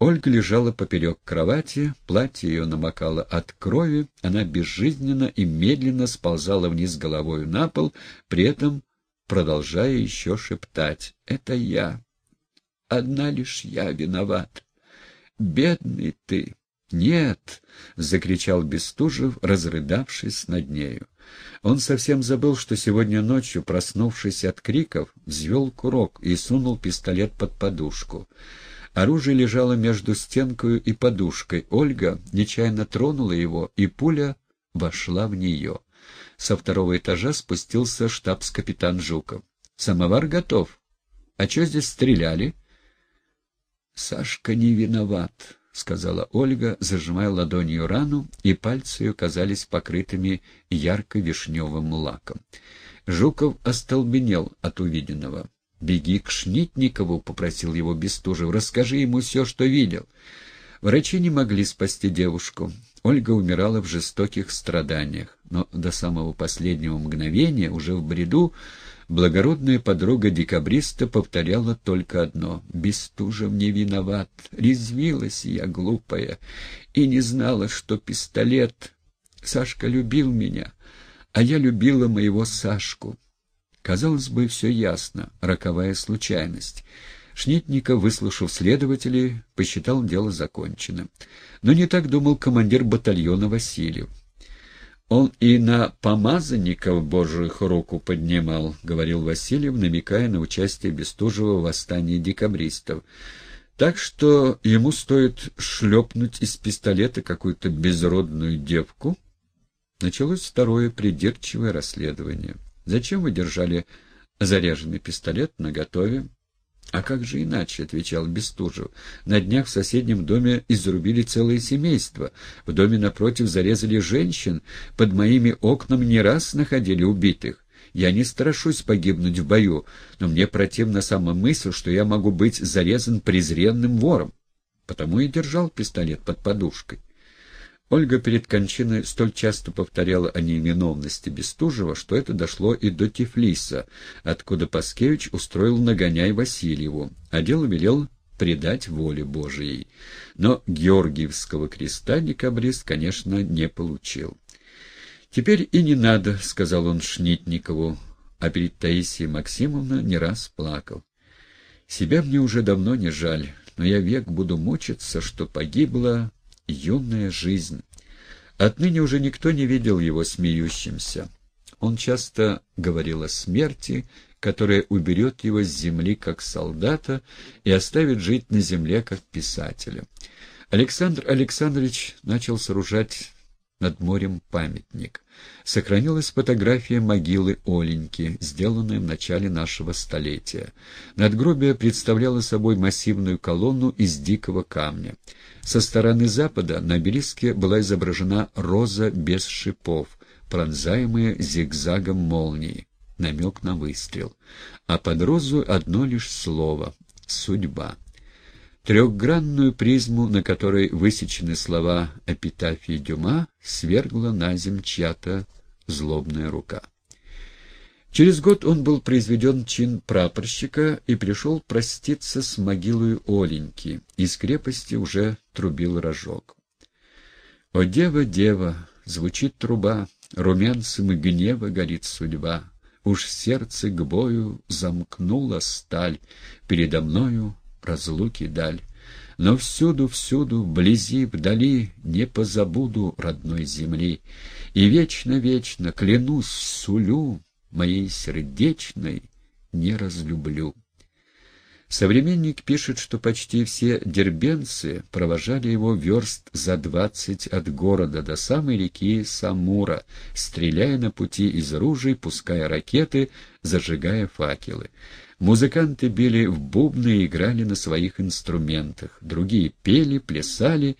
Ольга лежала поперек кровати, платье ее намокало от крови, она безжизненно и медленно сползала вниз головою на пол, при этом продолжая еще шептать «Это я, одна лишь я виноват. Бедный ты!» «Нет!» — закричал Бестужев, разрыдавшись над нею. Он совсем забыл, что сегодня ночью, проснувшись от криков, взвел курок и сунул пистолет под подушку. Оружие лежало между стенкой и подушкой. Ольга нечаянно тронула его, и пуля вошла в нее. Со второго этажа спустился штабс-капитан Жуков. «Самовар готов. А что здесь стреляли?» «Сашка не виноват», — сказала Ольга, зажимая ладонью рану, и пальцы ее казались покрытыми ярко-вишневым лаком. Жуков остолбенел от увиденного. «Беги к Шнитникову», — попросил его Бестужев, — «расскажи ему все, что видел». Врачи не могли спасти девушку. Ольга умирала в жестоких страданиях, но до самого последнего мгновения, уже в бреду, благородная подруга декабриста повторяла только одно — «Бестужев не виноват, резвилась я, глупая, и не знала, что пистолет. Сашка любил меня, а я любила моего Сашку». Казалось бы, все ясно, роковая случайность. Шнитников, выслушав следователей, посчитал дело законченным. Но не так думал командир батальона Васильев. «Он и на помазанников божьих руку поднимал», — говорил Васильев, намекая на участие Бестужева в восстании декабристов. «Так что ему стоит шлепнуть из пистолета какую-то безродную девку». Началось второе придирчивое расследование. Зачем вы держали заряженный пистолет наготове? — А как же иначе, — отвечал Бестужев. — На днях в соседнем доме изрубили целое семейство. В доме напротив зарезали женщин. Под моими окнами не раз находили убитых. Я не страшусь погибнуть в бою, но мне противна сама мысль, что я могу быть зарезан презренным вором. Потому и держал пистолет под подушкой. Ольга перед кончиной столь часто повторяла о невиновности Бестужева, что это дошло и до Тифлиса, откуда Паскевич устроил нагоняй Васильеву, а дело велел предать воле Божией. Но Георгиевского креста декабрист, конечно, не получил. «Теперь и не надо», — сказал он Шнитникову, а перед Таисией Максимовной не раз плакал. «Себя мне уже давно не жаль, но я век буду мучиться, что погибла юная жизнь. Отныне уже никто не видел его смеющимся. Он часто говорил о смерти, которая уберет его с земли как солдата и оставит жить на земле как писателя. Александр Александрович начал сооружать над морем памятник. Сохранилась фотография могилы Оленьки, сделанная в начале нашего столетия. Надгробие представляло собой массивную колонну из дикого камня. Со стороны запада на обелиске была изображена роза без шипов, пронзаемая зигзагом молнии, намек на выстрел. А под розу одно лишь слово — «судьба». Трехгранную призму, на которой высечены слова эпитафии Дюма, свергла на земь чья-то злобная рука. Через год он был произведен чин прапорщика и пришел проститься с могилой Оленьки. Из крепости уже трубил рожок. «О, дева, дева!» — звучит труба, румянцем и гнева горит судьба. Уж сердце к бою замкнула сталь, передо мною разлуки даль. Но всюду, всюду, вблизи, вдали, не позабуду родной земли. И вечно-вечно, клянусь, сулю, моей сердечной не разлюблю. Современник пишет, что почти все дербенцы провожали его верст за двадцать от города до самой реки Самура, стреляя на пути из ружей, пуская ракеты, зажигая факелы. Музыканты били в бубны и играли на своих инструментах, другие пели, плясали,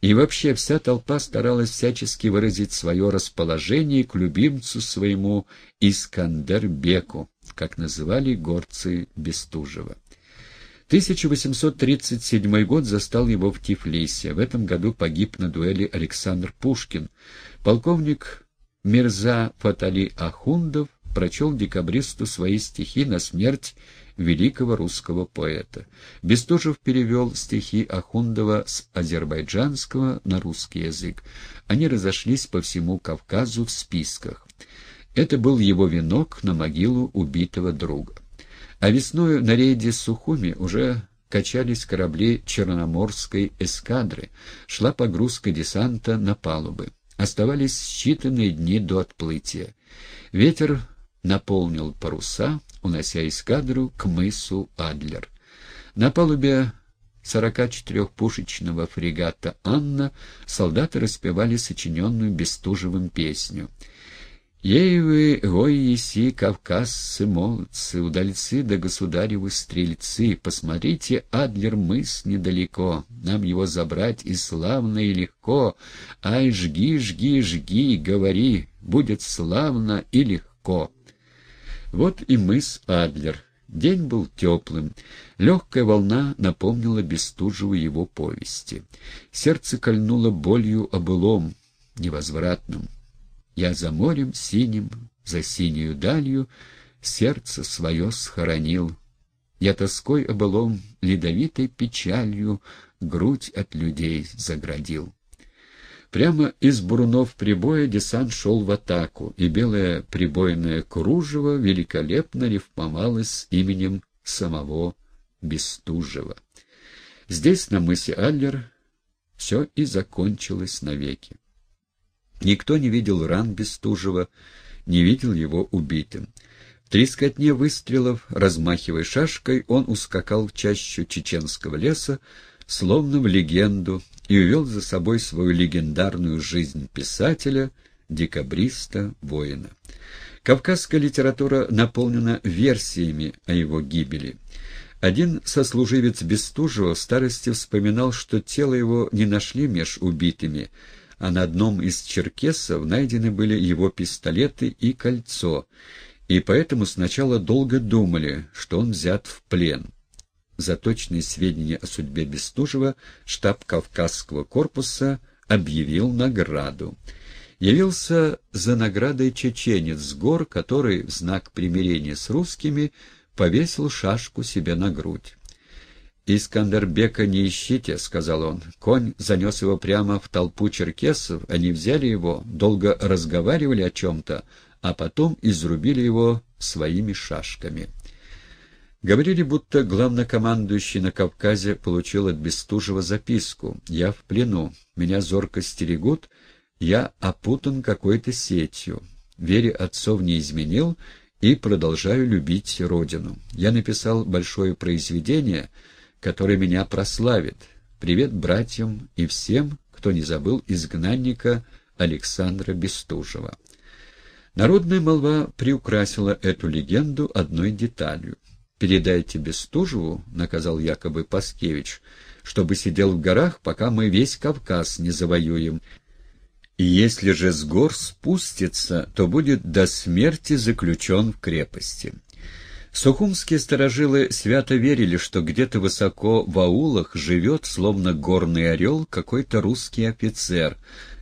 и вообще вся толпа старалась всячески выразить свое расположение к любимцу своему Искандербеку, как называли горцы Бестужева. 1837 год застал его в Тифлисе. В этом году погиб на дуэли Александр Пушкин. Полковник Мирза Фатали Ахундов прочел декабристу свои стихи на смерть великого русского поэта. Бестужев перевел стихи Ахундова с азербайджанского на русский язык. Они разошлись по всему Кавказу в списках. Это был его венок на могилу убитого друга. А весною на рейде Сухуми уже качались корабли Черноморской эскадры, шла погрузка десанта на палубы. Оставались считанные дни до отплытия. Ветер наполнил паруса, унося эскадру к мысу Адлер. На палубе 44-пушечного фрегата «Анна» солдаты распевали сочиненную Бестужевым песню — Ей вы, гой еси, кавказцы, молодцы, удальцы да государевы стрельцы, посмотрите, Адлер мыс недалеко, нам его забрать и славно, и легко. Ай, жги, жги, жги, говори, будет славно и легко. Вот и мыс Адлер. День был теплым. Легкая волна напомнила Бестужеву его повести. Сердце кольнуло болью о былом, невозвратном. Я за морем синим, за синюю далью сердце свое схоронил. Я тоской о былом ледовитой печалью грудь от людей заградил. Прямо из бурунов прибоя десант шел в атаку, и белое прибойное кружево великолепно рифмовалось именем самого Бестужева. Здесь, на мысе Аллер, все и закончилось навеки. Никто не видел ран Бестужева, не видел его убитым. В трескотне выстрелов, размахивая шашкой, он ускакал в чащу чеченского леса, словно в легенду, и увел за собой свою легендарную жизнь писателя, декабриста, воина. Кавказская литература наполнена версиями о его гибели. Один сослуживец Бестужева в старости вспоминал, что тело его не нашли меж убитыми, а на одном из черкесов найдены были его пистолеты и кольцо, и поэтому сначала долго думали, что он взят в плен. За точные сведения о судьбе Бестужева штаб Кавказского корпуса объявил награду. Явился за наградой чеченец с гор, который в знак примирения с русскими повесил шашку себе на грудь. «Искандербека не ищите», — сказал он. Конь занес его прямо в толпу черкесов, они взяли его, долго разговаривали о чем-то, а потом изрубили его своими шашками. Говорили, будто главнокомандующий на Кавказе получил от Бестужева записку. «Я в плену, меня зорко стерегут, я опутан какой-то сетью. Вере отцов не изменил и продолжаю любить родину. Я написал большое произведение — который меня прославит. Привет братьям и всем, кто не забыл изгнанника Александра Бестужева. Народная молва приукрасила эту легенду одной деталью. «Передайте Бестужеву», — наказал якобы Паскевич, — «чтобы сидел в горах, пока мы весь Кавказ не завоюем. И если же с гор спустится, то будет до смерти заключен в крепости». Сухумские сторожилы свято верили, что где-то высоко в аулах живет, словно горный орел, какой-то русский офицер,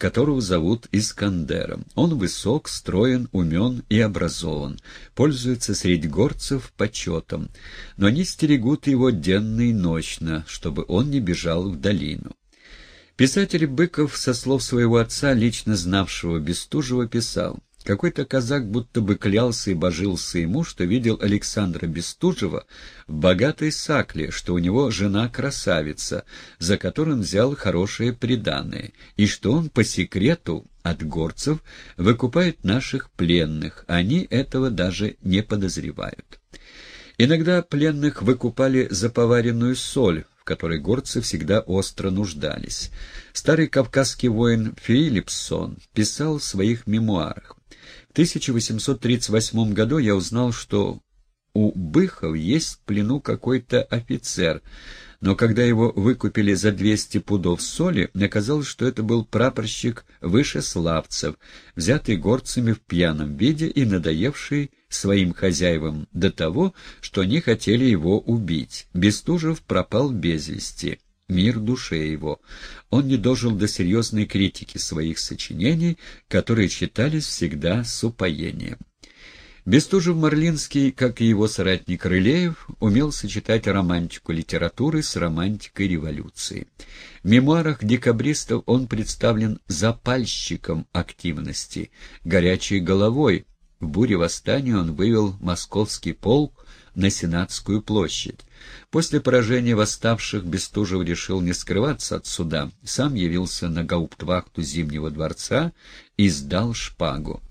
которого зовут Искандером. Он высок, строен, умен и образован, пользуется среди горцев почетом, но они стерегут его денно и ночно, чтобы он не бежал в долину. Писатель Быков, со слов своего отца, лично знавшего Бестужева, писал — какой-то казак будто бы клялся и божился ему, что видел Александра Бестужева в богатой сакле, что у него жена красавица, за которым взял хорошие приданое, и что он по секрету от горцев выкупает наших пленных, они этого даже не подозревают. Иногда пленных выкупали за поваренную соль, в которой горцы всегда остро нуждались. Старый кавказский воин Филипсон писал в своих мемуарах. В 1838 году я узнал, что у Быхов есть в плену какой-то офицер, но когда его выкупили за 200 пудов соли, оказалось, что это был прапорщик Вышеславцев, взятый горцами в пьяном виде и надоевший своим хозяевам до того, что они хотели его убить. Бестужев пропал без вести мир душе его. Он не дожил до серьезной критики своих сочинений, которые читались всегда с упоением. Бестужев-Марлинский, как и его соратник Рылеев, умел сочетать романтику литературы с романтикой революции. В мемуарах декабристов он представлен запальщиком активности, горячей головой. В буре восстания он вывел московский полк на Сенатскую площадь. После поражения восставших Бестужев решил не скрываться от суда, сам явился на гауптвахту Зимнего дворца и сдал шпагу.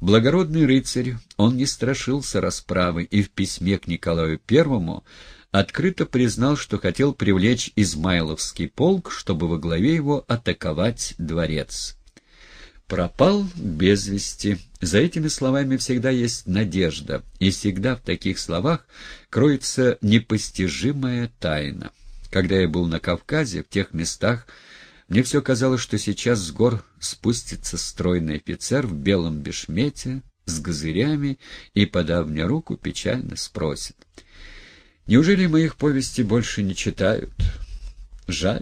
Благородный рыцарь, он не страшился расправы и в письме к Николаю Первому открыто признал, что хотел привлечь Измайловский полк, чтобы во главе его атаковать дворец. Пропал без вести. За этими словами всегда есть надежда, и всегда в таких словах кроется непостижимая тайна. Когда я был на Кавказе, в тех местах, мне все казалось, что сейчас с гор спустится стройный офицер в белом бешмете, с газырями, и, подав мне руку, печально спросит. «Неужели моих повестей больше не читают? Жаль».